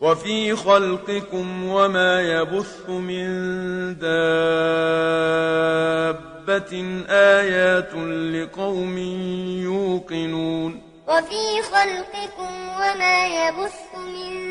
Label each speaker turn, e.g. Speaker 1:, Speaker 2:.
Speaker 1: وفي خلقكم وما يبث من دابة آيات لقوم يوقنون.
Speaker 2: وفي خلقكم وما يبث من